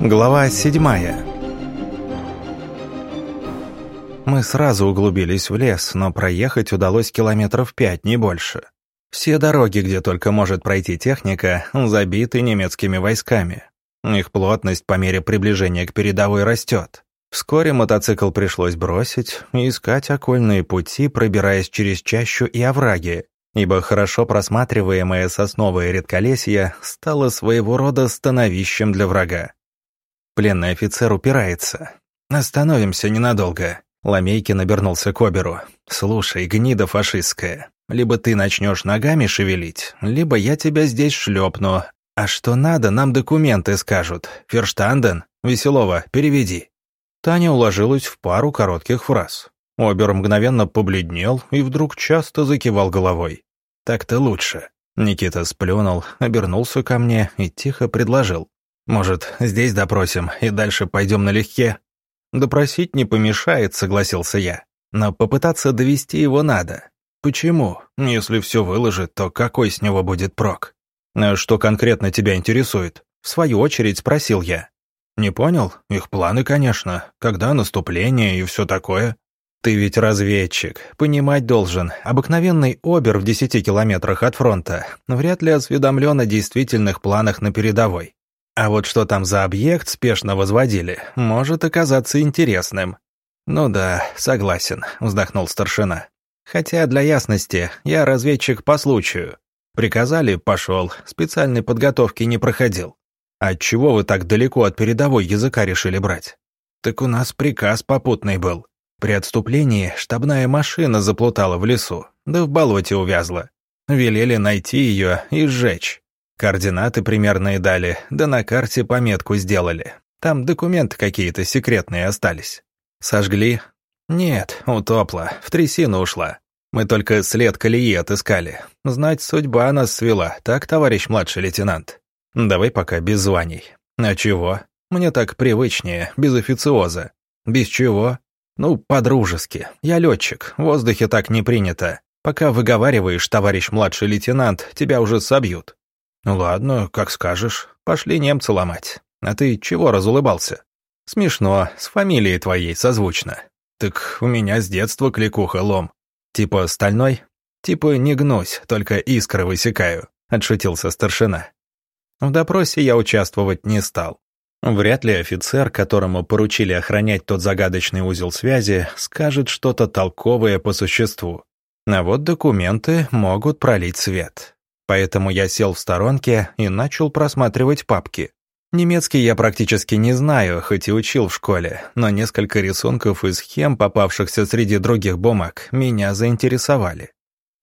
Глава седьмая Мы сразу углубились в лес, но проехать удалось километров пять, не больше. Все дороги, где только может пройти техника, забиты немецкими войсками. Их плотность по мере приближения к передовой растет. Вскоре мотоцикл пришлось бросить и искать окольные пути, пробираясь через чащу и овраги, ибо хорошо просматриваемое сосновое редколесье стало своего рода становищем для врага. Пленный офицер упирается. «Остановимся ненадолго». Ламейкин обернулся к Оберу. «Слушай, гнида фашистская, либо ты начнешь ногами шевелить, либо я тебя здесь шлепну. А что надо, нам документы скажут. Ферштанден, Веселова, переведи». Таня уложилась в пару коротких фраз. Обер мгновенно побледнел и вдруг часто закивал головой. «Так-то лучше». Никита сплюнул, обернулся ко мне и тихо предложил. Может, здесь допросим и дальше пойдем налегке?» «Допросить не помешает», — согласился я. «Но попытаться довести его надо. Почему? Если все выложит, то какой с него будет прок?» «А «Что конкретно тебя интересует?» В свою очередь спросил я. «Не понял? Их планы, конечно. Когда наступление и все такое?» «Ты ведь разведчик. Понимать должен. Обыкновенный обер в десяти километрах от фронта вряд ли осведомлен о действительных планах на передовой. А вот что там за объект спешно возводили, может оказаться интересным. «Ну да, согласен», — вздохнул старшина. «Хотя, для ясности, я разведчик по случаю. Приказали — пошел, специальной подготовки не проходил. Отчего вы так далеко от передовой языка решили брать? Так у нас приказ попутный был. При отступлении штабная машина заплутала в лесу, да в болоте увязла. Велели найти ее и сжечь. Координаты примерные дали, да на карте пометку сделали. Там документы какие-то секретные остались. Сожгли? Нет, утопла, в трясину ушла. Мы только след колеи отыскали. Знать, судьба нас свела, так, товарищ младший лейтенант? Давай пока без званий. А чего? Мне так привычнее, без официоза. Без чего? Ну, по-дружески. Я летчик, в воздухе так не принято. Пока выговариваешь, товарищ младший лейтенант, тебя уже собьют. «Ну «Ладно, как скажешь. Пошли немца ломать. А ты чего разулыбался?» «Смешно, с фамилией твоей созвучно. Так у меня с детства кликуха лом. Типа стальной?» «Типа не гнусь, только искры высекаю», — отшутился старшина. В допросе я участвовать не стал. Вряд ли офицер, которому поручили охранять тот загадочный узел связи, скажет что-то толковое по существу. А вот документы могут пролить свет. Поэтому я сел в сторонке и начал просматривать папки. Немецкий я практически не знаю, хоть и учил в школе, но несколько рисунков и схем, попавшихся среди других бумаг, меня заинтересовали.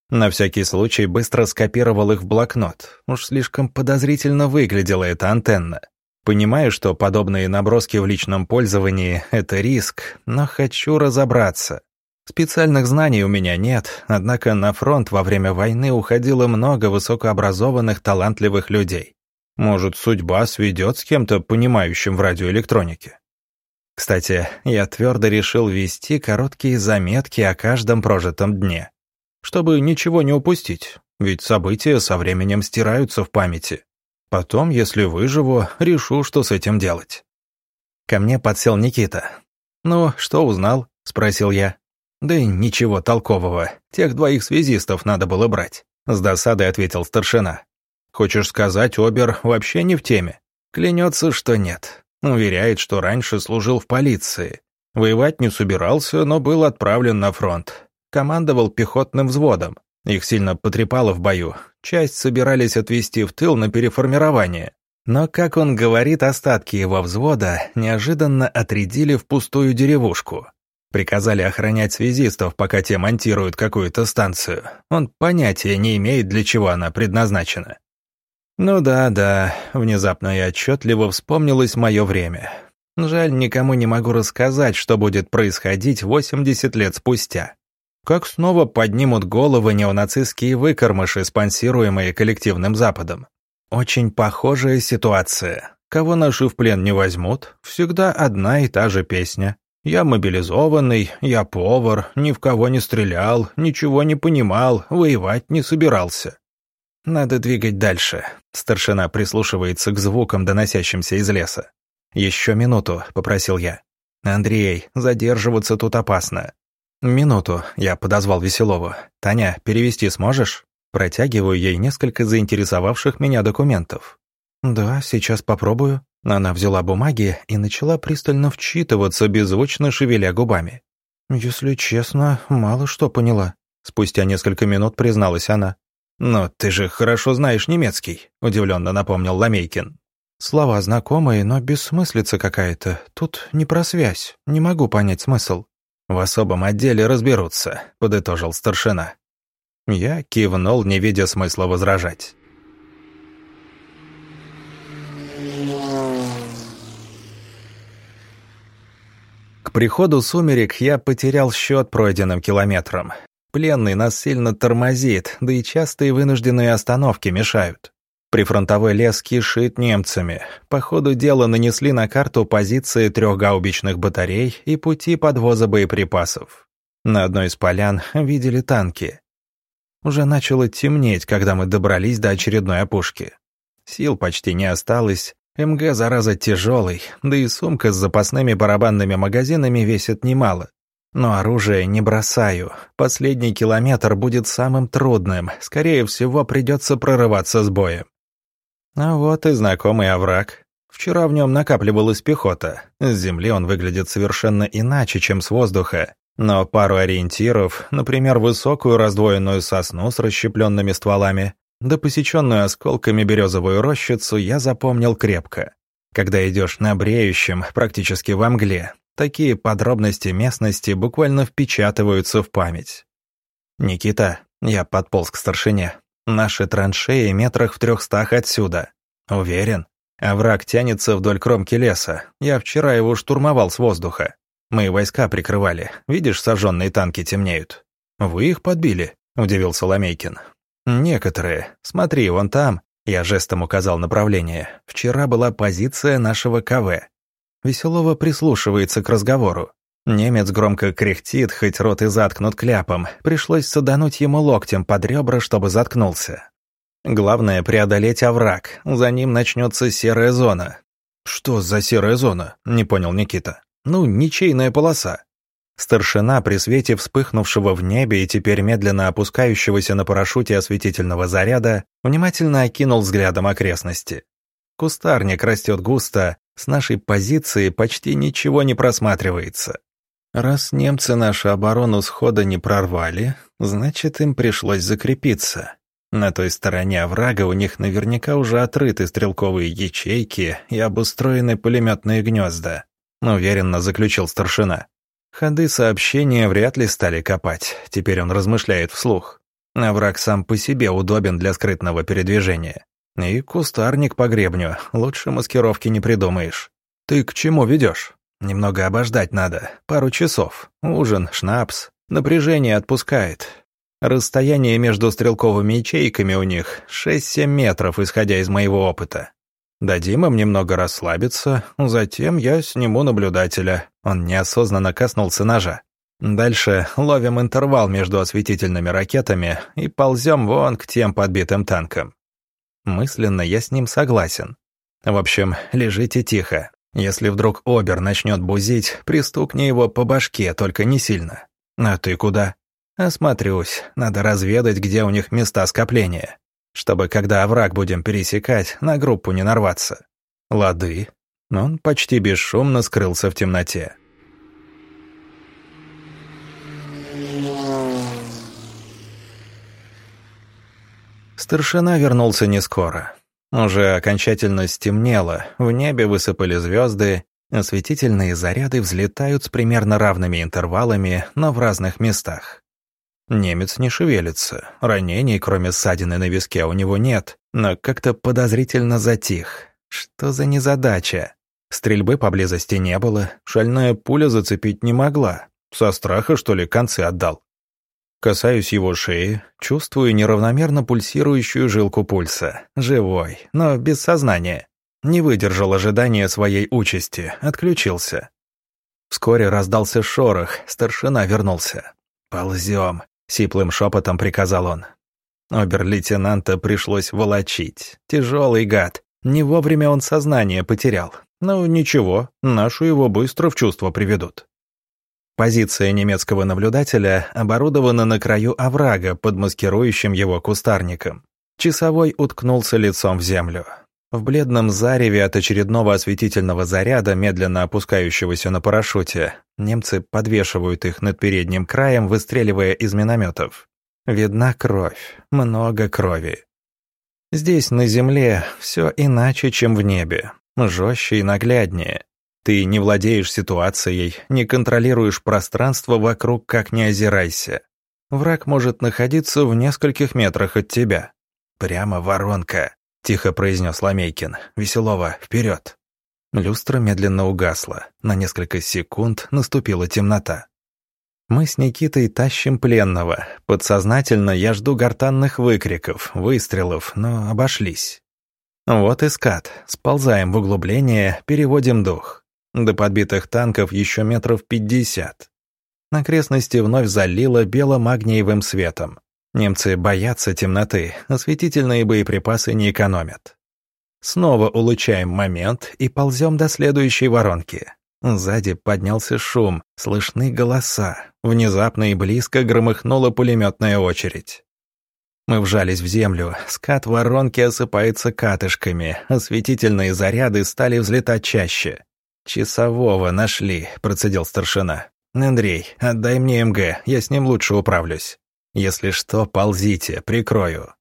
На всякий случай быстро скопировал их в блокнот. Уж слишком подозрительно выглядела эта антенна. Понимаю, что подобные наброски в личном пользовании — это риск, но хочу разобраться. Специальных знаний у меня нет, однако на фронт во время войны уходило много высокообразованных, талантливых людей. Может, судьба сведет с кем-то, понимающим в радиоэлектронике. Кстати, я твердо решил вести короткие заметки о каждом прожитом дне, чтобы ничего не упустить, ведь события со временем стираются в памяти. Потом, если выживу, решу, что с этим делать. Ко мне подсел Никита. «Ну, что узнал?» — спросил я. «Да и ничего толкового. Тех двоих связистов надо было брать», — с досадой ответил старшина. «Хочешь сказать, Обер вообще не в теме?» Клянется, что нет. Уверяет, что раньше служил в полиции. Воевать не собирался, но был отправлен на фронт. Командовал пехотным взводом. Их сильно потрепало в бою. Часть собирались отвезти в тыл на переформирование. Но, как он говорит, остатки его взвода неожиданно отрядили в пустую деревушку. Приказали охранять связистов, пока те монтируют какую-то станцию. Он понятия не имеет, для чего она предназначена. Ну да, да, внезапно и отчетливо вспомнилось мое время. Жаль, никому не могу рассказать, что будет происходить 80 лет спустя. Как снова поднимут головы неонацистские выкормыши, спонсируемые коллективным Западом. Очень похожая ситуация. Кого наши в плен не возьмут, всегда одна и та же песня. Я мобилизованный, я повар, ни в кого не стрелял, ничего не понимал, воевать не собирался. Надо двигать дальше. Старшина прислушивается к звукам, доносящимся из леса. «Еще минуту», — попросил я. «Андрей, задерживаться тут опасно». «Минуту», — я подозвал Веселову. «Таня, перевести сможешь?» Протягиваю ей несколько заинтересовавших меня документов. «Да, сейчас попробую». Она взяла бумаги и начала пристально вчитываться, беззвучно шевеля губами. «Если честно, мало что поняла», — спустя несколько минут призналась она. «Но ты же хорошо знаешь немецкий», — удивленно напомнил Ламейкин. «Слова знакомые, но бессмыслица какая-то. Тут не про связь, не могу понять смысл». «В особом отделе разберутся», — подытожил старшина. Я кивнул, не видя смысла возражать. К приходу сумерек я потерял счет пройденным километрам. Пленный нас сильно тормозит, да и частые вынужденные остановки мешают. Прифронтовой лес кишит немцами. По ходу дела нанесли на карту позиции трех гаубичных батарей и пути подвоза боеприпасов. На одной из полян видели танки. Уже начало темнеть, когда мы добрались до очередной опушки. Сил почти не осталось, МГ, зараза, тяжелый, да и сумка с запасными барабанными магазинами весит немало. Но оружие не бросаю. Последний километр будет самым трудным. Скорее всего, придется прорываться с боем. А вот и знакомый овраг. Вчера в нем накапливалась пехота. С земли он выглядит совершенно иначе, чем с воздуха. Но пару ориентиров, например, высокую раздвоенную сосну с расщепленными стволами, да посеченную осколками березовую рощицу я запомнил крепко. Когда идешь на бреющем, практически во мгле, такие подробности местности буквально впечатываются в память. «Никита», я подполз к старшине, «наши траншеи метрах в трехстах отсюда. Уверен? А враг тянется вдоль кромки леса. Я вчера его штурмовал с воздуха. Мы войска прикрывали. Видишь, сожженные танки темнеют». «Вы их подбили?» — удивился Ламейкин. «Некоторые. Смотри, вон там». Я жестом указал направление. Вчера была позиция нашего КВ. Веселова прислушивается к разговору. Немец громко кряхтит, хоть рот и заткнут кляпом. Пришлось садануть ему локтем под ребра, чтобы заткнулся. Главное — преодолеть овраг. За ним начнется серая зона. «Что за серая зона?» — не понял Никита. «Ну, ничейная полоса». Старшина при свете вспыхнувшего в небе и теперь медленно опускающегося на парашюте осветительного заряда внимательно окинул взглядом окрестности. Кустарник растет густо, с нашей позиции почти ничего не просматривается. Раз немцы нашу оборону схода не прорвали, значит, им пришлось закрепиться. На той стороне оврага у них наверняка уже отрыты стрелковые ячейки и обустроены пулеметные гнезда, уверенно заключил старшина. Ходы сообщения вряд ли стали копать, теперь он размышляет вслух. А враг сам по себе удобен для скрытного передвижения. И кустарник по гребню, лучше маскировки не придумаешь. Ты к чему ведешь? Немного обождать надо, пару часов. Ужин, шнапс, напряжение отпускает. Расстояние между стрелковыми ячейками у них 6-7 метров, исходя из моего опыта. Дадим им немного расслабиться, затем я сниму наблюдателя. Он неосознанно коснулся ножа. Дальше ловим интервал между осветительными ракетами и ползем вон к тем подбитым танкам. Мысленно я с ним согласен. В общем, лежите тихо. Если вдруг Обер начнет бузить, пристукни его по башке, только не сильно. А ты куда? Осмотрюсь, надо разведать, где у них места скопления чтобы, когда овраг будем пересекать, на группу не нарваться. Лады. Он почти бесшумно скрылся в темноте. Старшина вернулся не скоро. Уже окончательно стемнело, в небе высыпали звезды, осветительные заряды взлетают с примерно равными интервалами, но в разных местах. Немец не шевелится, ранений, кроме ссадины на виске, у него нет, но как-то подозрительно затих. Что за незадача? Стрельбы поблизости не было, шальная пуля зацепить не могла. Со страха, что ли, концы отдал? Касаюсь его шеи, чувствую неравномерно пульсирующую жилку пульса. Живой, но без сознания. Не выдержал ожидания своей участи, отключился. Вскоре раздался шорох, старшина вернулся. «Ползем», Сиплым шепотом приказал он. Обер-лейтенанта пришлось волочить. Тяжелый гад. Не вовремя он сознание потерял. Ну, ничего, нашу его быстро в чувство приведут. Позиция немецкого наблюдателя оборудована на краю оврага под маскирующим его кустарником. Часовой уткнулся лицом в землю. В бледном зареве от очередного осветительного заряда, медленно опускающегося на парашюте, немцы подвешивают их над передним краем, выстреливая из минометов. Видна кровь, много крови. Здесь, на земле, все иначе, чем в небе, жестче и нагляднее. Ты не владеешь ситуацией, не контролируешь пространство вокруг, как не озирайся. Враг может находиться в нескольких метрах от тебя. Прямо воронка. — тихо произнес Ламейкин. «Веселова, вперед!» Люстра медленно угасла. На несколько секунд наступила темнота. Мы с Никитой тащим пленного. Подсознательно я жду гортанных выкриков, выстрелов, но обошлись. Вот и скат. Сползаем в углубление, переводим дух. До подбитых танков еще метров пятьдесят. Окрестности вновь залило бело-магниевым светом. Немцы боятся темноты, осветительные боеприпасы не экономят. Снова улучшаем момент и ползем до следующей воронки. Сзади поднялся шум, слышны голоса. Внезапно и близко громыхнула пулеметная очередь. Мы вжались в землю, скат воронки осыпается катышками, осветительные заряды стали взлетать чаще. «Часового нашли», — процедил старшина. «Андрей, отдай мне МГ, я с ним лучше управлюсь». Если что, ползите, прикрою».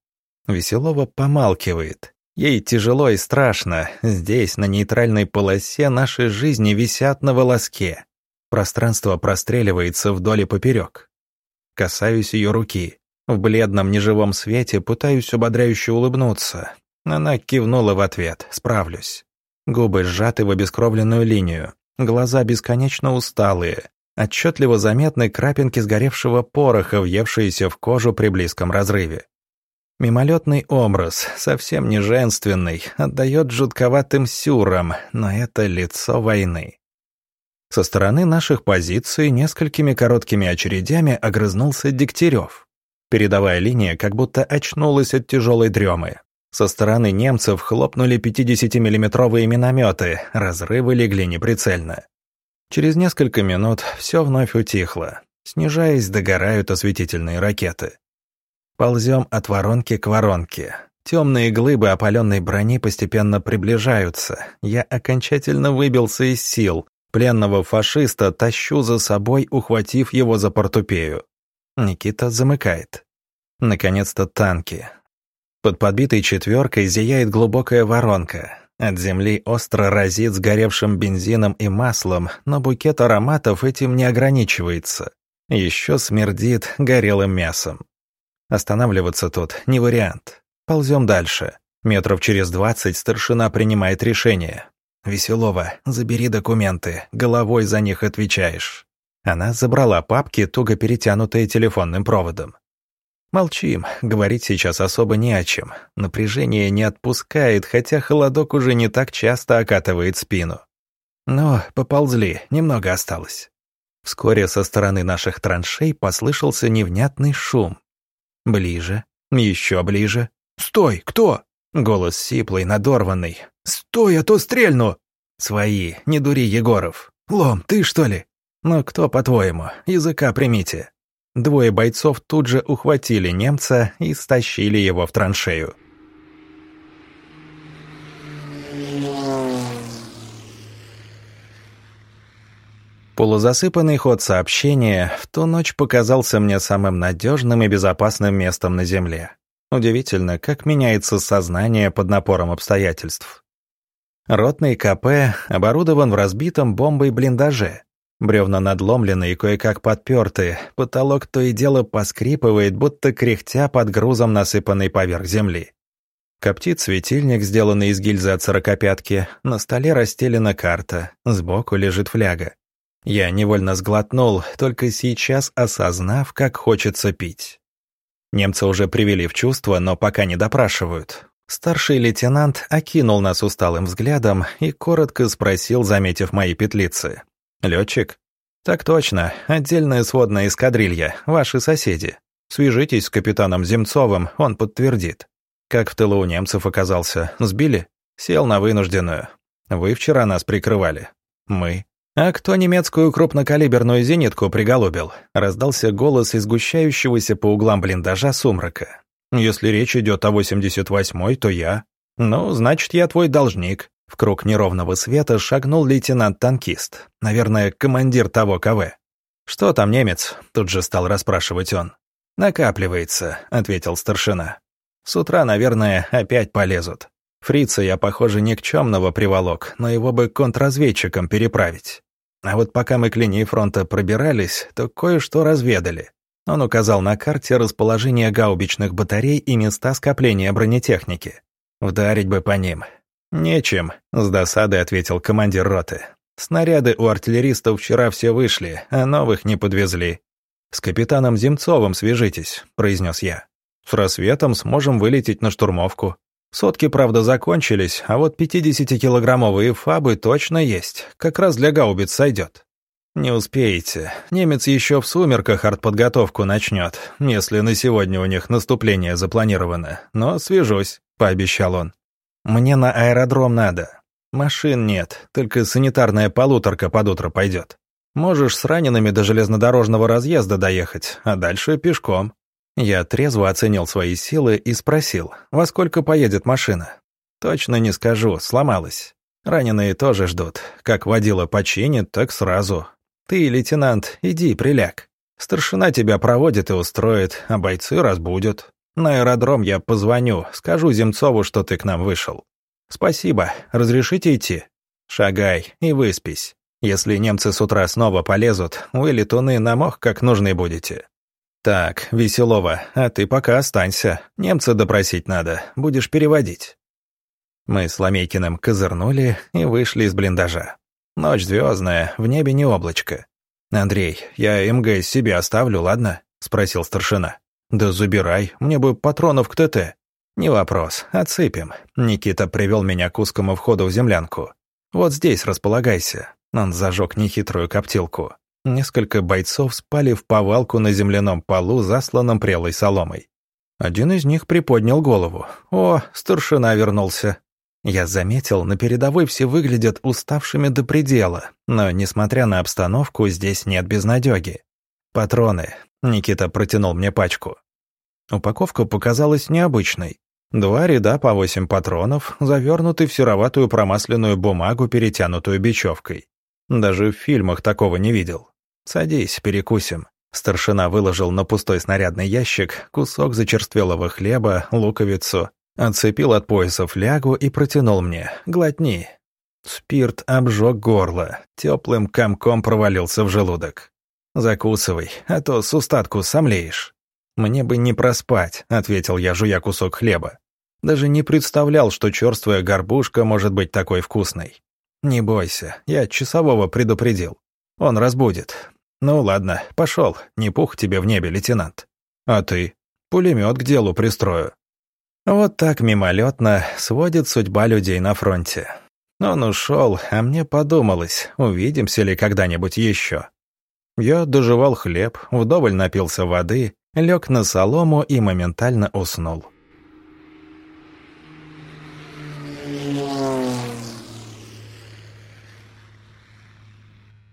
Веселова помалкивает. Ей тяжело и страшно. Здесь, на нейтральной полосе, наши жизни висят на волоске. Пространство простреливается вдоль и поперек. Касаюсь ее руки. В бледном неживом свете пытаюсь ободряюще улыбнуться. Она кивнула в ответ. «Справлюсь». Губы сжаты в обескровленную линию. Глаза бесконечно усталые. Отчетливо заметны крапинки сгоревшего пороха, въевшиеся в кожу при близком разрыве. Мимолетный образ, совсем не женственный, отдает жутковатым сюром, но это лицо войны. Со стороны наших позиций несколькими короткими очередями огрызнулся Дегтярев. Передовая линия как будто очнулась от тяжелой дремы. Со стороны немцев хлопнули 50-миллиметровые минометы, разрывы легли неприцельно. Через несколько минут все вновь утихло. Снижаясь, догорают осветительные ракеты. Ползем от воронки к воронке. Темные глыбы опаленной брони постепенно приближаются. Я окончательно выбился из сил. Пленного фашиста тащу за собой, ухватив его за портупею. Никита замыкает. Наконец-то танки. Под подбитой четверкой зияет глубокая воронка. От земли остро разит сгоревшим бензином и маслом, но букет ароматов этим не ограничивается. Еще смердит горелым мясом. Останавливаться тут не вариант. Ползем дальше. Метров через двадцать старшина принимает решение. «Веселова, забери документы, головой за них отвечаешь». Она забрала папки, туго перетянутые телефонным проводом. Молчим, говорить сейчас особо не о чем. Напряжение не отпускает, хотя холодок уже не так часто окатывает спину. Но поползли, немного осталось. Вскоре со стороны наших траншей послышался невнятный шум. Ближе, еще ближе. «Стой, кто?» Голос сиплый, надорванный. «Стой, а то стрельну!» «Свои, не дури, Егоров. Лом, ты что ли?» «Ну кто, по-твоему? Языка примите». Двое бойцов тут же ухватили немца и стащили его в траншею. Полузасыпанный ход сообщения в ту ночь показался мне самым надежным и безопасным местом на Земле. Удивительно, как меняется сознание под напором обстоятельств. Ротный КП оборудован в разбитом бомбой блиндаже. Бревна надломлены и кое-как подперты, потолок то и дело поскрипывает, будто кряхтя под грузом, насыпанный поверх земли. Коптит светильник, сделанный из гильзы от сорокопятки, на столе расстелена карта, сбоку лежит фляга. Я невольно сглотнул, только сейчас осознав, как хочется пить. Немцы уже привели в чувство, но пока не допрашивают. Старший лейтенант окинул нас усталым взглядом и коротко спросил, заметив мои петлицы. «Летчик?» «Так точно. Отдельная сводная эскадрилья. Ваши соседи. Свяжитесь с капитаном Земцовым, он подтвердит. Как в тылу у немцев оказался? Сбили? Сел на вынужденную. Вы вчера нас прикрывали. Мы. А кто немецкую крупнокалиберную зенитку приголубил? Раздался голос из сгущающегося по углам блиндажа сумрака. Если речь идет о 88-й, то я. Ну, значит, я твой должник. В круг неровного света шагнул лейтенант-танкист. Наверное, командир того КВ. «Что там, немец?» — тут же стал расспрашивать он. «Накапливается», — ответил старшина. «С утра, наверное, опять полезут. Фрица я, похоже, никчемного приволок, но его бы контрразведчикам переправить. А вот пока мы к линии фронта пробирались, то кое-что разведали. Он указал на карте расположение гаубичных батарей и места скопления бронетехники. Вдарить бы по ним. «Нечем», — с досадой ответил командир роты. «Снаряды у артиллеристов вчера все вышли, а новых не подвезли. «С капитаном Земцовым свяжитесь», — произнес я. «С рассветом сможем вылететь на штурмовку. Сотки, правда, закончились, а вот 50-килограммовые фабы точно есть, как раз для гаубиц сойдет». «Не успеете. Немец еще в сумерках артподготовку начнет, если на сегодня у них наступление запланировано. Но свяжусь», — пообещал он. «Мне на аэродром надо. Машин нет, только санитарная полуторка под утро пойдет. Можешь с ранеными до железнодорожного разъезда доехать, а дальше пешком». Я трезво оценил свои силы и спросил, во сколько поедет машина. «Точно не скажу, сломалась. Раненые тоже ждут. Как водила починит, так сразу. Ты, лейтенант, иди, приляг. Старшина тебя проводит и устроит, а бойцы разбудят. На аэродром я позвоню, скажу Земцову, что ты к нам вышел. Спасибо, разрешите идти? Шагай и выспись. Если немцы с утра снова полезут, вы, летуны, на мох как нужны будете. Так, Веселова, а ты пока останься. Немца допросить надо, будешь переводить. Мы с Ламейкиным козырнули и вышли из блиндажа. Ночь звездная, в небе не облачко. «Андрей, я МГ себе оставлю, ладно?» — спросил старшина. «Да забирай, мне бы патронов к ТТ». «Не вопрос, отсыпем». Никита привел меня к узкому входу в землянку. «Вот здесь располагайся. Он зажег нехитрую коптилку. Несколько бойцов спали в повалку на земляном полу, засланном прелой соломой. Один из них приподнял голову. «О, старшина вернулся!» Я заметил, на передовой все выглядят уставшими до предела, но, несмотря на обстановку, здесь нет безнадеги. «Патроны», — Никита протянул мне пачку. Упаковка показалась необычной. Два ряда по восемь патронов, завернуты в сероватую промасленную бумагу, перетянутую бечевкой. Даже в фильмах такого не видел. Садись, перекусим. Старшина выложил на пустой снарядный ящик кусок зачерствелого хлеба, луковицу, отцепил от пояса флягу и протянул мне. «Глотни». Спирт обжег горло, теплым комком провалился в желудок. «Закусывай, а то с устатку сомлеешь». «Мне бы не проспать», — ответил я, жуя кусок хлеба. Даже не представлял, что черствая горбушка может быть такой вкусной. «Не бойся, я часового предупредил. Он разбудит. Ну ладно, пошел, не пух тебе в небе, лейтенант. А ты? Пулемет к делу пристрою». Вот так мимолетно сводит судьба людей на фронте. Он ушел, а мне подумалось, увидимся ли когда-нибудь еще. Я доживал хлеб, вдоволь напился воды, лег на солому и моментально уснул.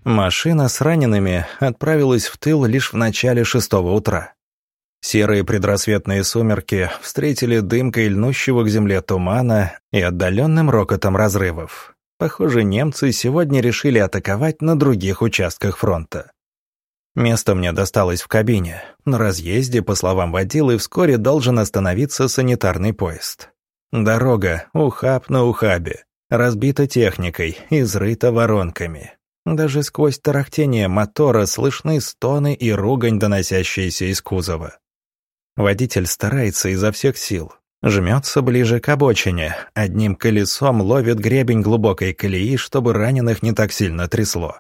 Машина с ранеными отправилась в тыл лишь в начале шестого утра. Серые предрассветные сумерки встретили дымкой льнущего к земле тумана и отдаленным рокотом разрывов. Похоже, немцы сегодня решили атаковать на других участках фронта. Место мне досталось в кабине. На разъезде, по словам водилы, вскоре должен остановиться санитарный поезд. Дорога, ухаб на ухабе, разбита техникой, изрыта воронками. Даже сквозь тарахтение мотора слышны стоны и ругань, доносящиеся из кузова. Водитель старается изо всех сил. Жмется ближе к обочине, одним колесом ловит гребень глубокой колеи, чтобы раненых не так сильно трясло.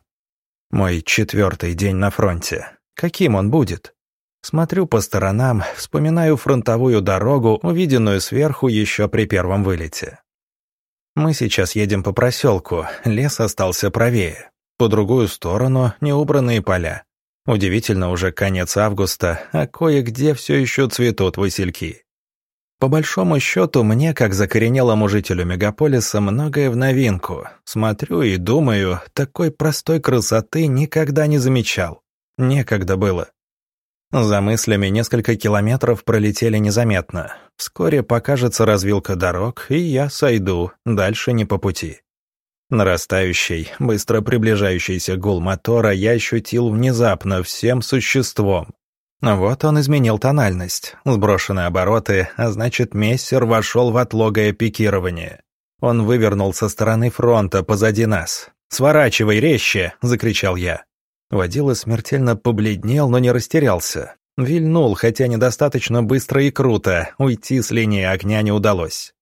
Мой четвертый день на фронте. Каким он будет? Смотрю по сторонам, вспоминаю фронтовую дорогу, увиденную сверху еще при первом вылете. Мы сейчас едем по проселку, лес остался правее. По другую сторону неубранные поля. Удивительно, уже конец августа, а кое-где все еще цветут васильки. По большому счету, мне, как закоренелому жителю мегаполиса, многое в новинку. Смотрю и думаю, такой простой красоты никогда не замечал. Некогда было. За мыслями несколько километров пролетели незаметно. Вскоре покажется развилка дорог, и я сойду, дальше не по пути. Нарастающий, быстро приближающийся гул мотора я ощутил внезапно всем существом. Вот он изменил тональность, сброшены обороты, а значит, мессер вошел в отлогое пикирование. Он вывернул со стороны фронта позади нас. «Сворачивай резче!» — закричал я. Водила смертельно побледнел, но не растерялся. Вильнул, хотя недостаточно быстро и круто, уйти с линии огня не удалось.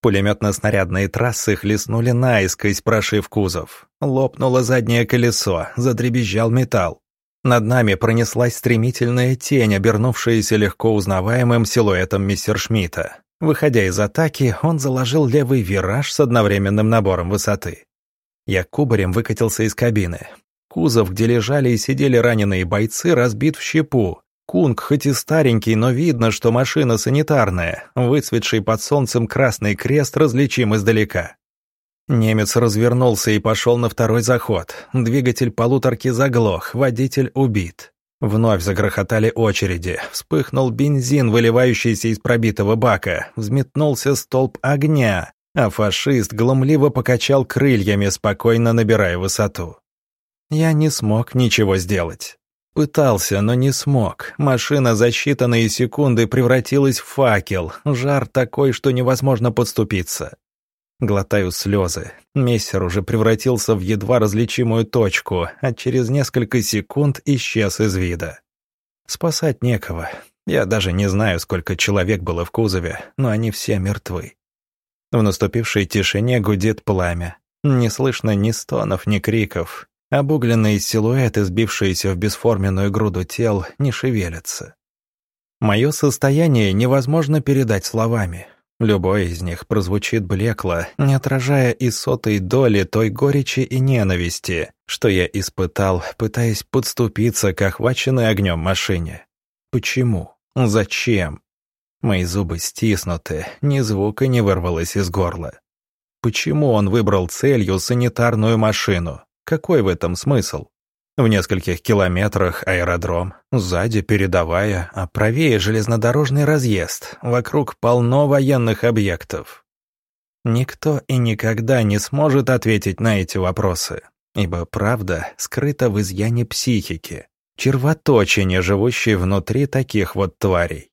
Пулеметно-снарядные трассы хлестнули наискось, прошив кузов. Лопнуло заднее колесо, задребезжал металл. Над нами пронеслась стремительная тень, обернувшаяся легко узнаваемым силуэтом мистер Шмидта. Выходя из атаки, он заложил левый вираж с одновременным набором высоты. Я кубарем выкатился из кабины. Кузов, где лежали и сидели раненые бойцы, разбит в щепу. Кунг хоть и старенький, но видно, что машина санитарная. Выцветший под солнцем красный крест различим издалека. Немец развернулся и пошел на второй заход. Двигатель полуторки заглох, водитель убит. Вновь загрохотали очереди. Вспыхнул бензин, выливающийся из пробитого бака. Взметнулся столб огня, а фашист глумливо покачал крыльями, спокойно набирая высоту. Я не смог ничего сделать. Пытался, но не смог. Машина за считанные секунды превратилась в факел. Жар такой, что невозможно подступиться. Глотаю слезы. Мессер уже превратился в едва различимую точку, а через несколько секунд исчез из вида. Спасать некого. Я даже не знаю, сколько человек было в кузове, но они все мертвы. В наступившей тишине гудит пламя. Не слышно ни стонов, ни криков. Обугленные силуэты, сбившиеся в бесформенную груду тел, не шевелятся. Мое состояние невозможно передать словами. Любой из них прозвучит блекло, не отражая и сотой доли той горечи и ненависти, что я испытал, пытаясь подступиться к охваченной огнем машине. Почему? Зачем? Мои зубы стиснуты, ни звука не вырвалось из горла. Почему он выбрал целью санитарную машину? Какой в этом смысл? В нескольких километрах аэродром, сзади передовая, а правее железнодорожный разъезд, вокруг полно военных объектов. Никто и никогда не сможет ответить на эти вопросы, ибо правда скрыта в изъяне психики, червоточине, живущей внутри таких вот тварей.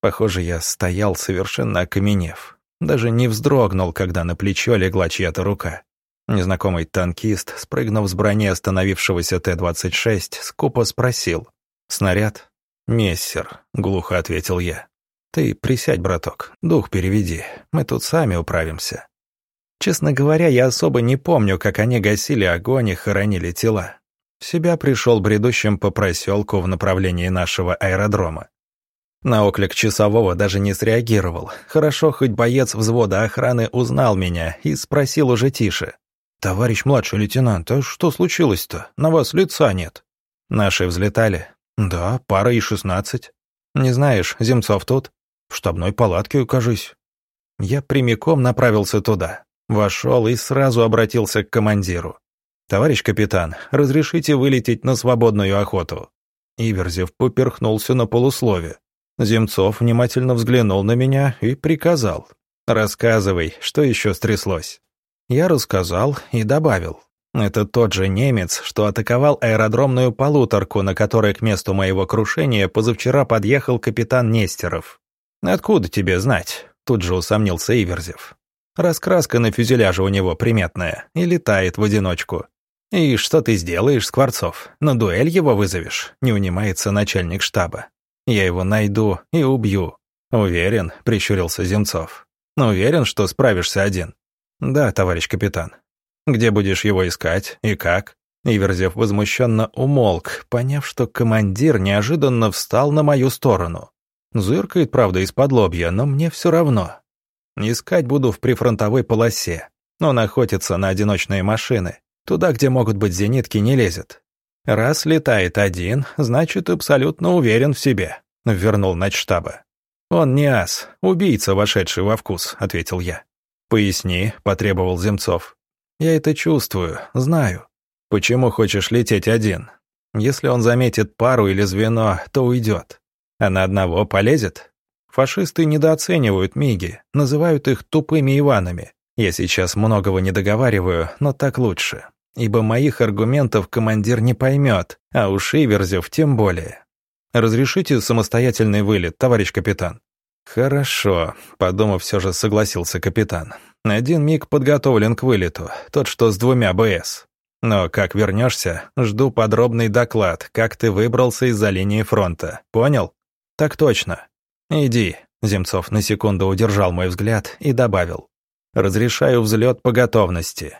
Похоже, я стоял совершенно окаменев, даже не вздрогнул, когда на плечо легла чья-то рука. Незнакомый танкист, спрыгнув с брони остановившегося Т-26, скупо спросил. «Снаряд?» «Мессер», — глухо ответил я. «Ты присядь, браток, дух переведи, мы тут сами управимся». Честно говоря, я особо не помню, как они гасили огонь и хоронили тела. В себя пришел бредущим по проселку в направлении нашего аэродрома. На оклик часового даже не среагировал. Хорошо, хоть боец взвода охраны узнал меня и спросил уже тише. «Товарищ младший лейтенант, а что случилось-то? На вас лица нет». «Наши взлетали?» «Да, пара и шестнадцать». «Не знаешь, Земцов тут?» «В штабной палатке, кажись». Я прямиком направился туда. Вошел и сразу обратился к командиру. «Товарищ капитан, разрешите вылететь на свободную охоту?» Иверзев поперхнулся на полуслове. Земцов внимательно взглянул на меня и приказал. «Рассказывай, что еще стряслось?» Я рассказал и добавил. Это тот же немец, что атаковал аэродромную полуторку, на которой к месту моего крушения позавчера подъехал капитан Нестеров. «Откуда тебе знать?» — тут же усомнился Иверзев. «Раскраска на фюзеляже у него приметная и летает в одиночку. И что ты сделаешь, Скворцов? На дуэль его вызовешь?» — не унимается начальник штаба. «Я его найду и убью». «Уверен», — прищурился Земцов. «Уверен, что справишься один». «Да, товарищ капитан. Где будешь его искать и как?» Иверзев возмущенно умолк, поняв, что командир неожиданно встал на мою сторону. Зыркает, правда, из-под лобья, но мне все равно. Искать буду в прифронтовой полосе. Он охотится на одиночные машины. Туда, где могут быть зенитки, не лезет. Раз летает один, значит, абсолютно уверен в себе», — вернул начштаба. «Он не ас, убийца, вошедший во вкус», — ответил я. «Поясни», — потребовал Земцов. «Я это чувствую, знаю. Почему хочешь лететь один? Если он заметит пару или звено, то уйдет. А на одного полезет? Фашисты недооценивают миги, называют их тупыми Иванами. Я сейчас многого не договариваю, но так лучше. Ибо моих аргументов командир не поймет, а уж Иверзев тем более. Разрешите самостоятельный вылет, товарищ капитан?» «Хорошо», — подумав, все же согласился капитан. «Один миг подготовлен к вылету, тот, что с двумя БС. Но как вернешься, жду подробный доклад, как ты выбрался из-за линии фронта. Понял?» «Так точно». «Иди», — Земцов на секунду удержал мой взгляд и добавил. «Разрешаю взлет по готовности.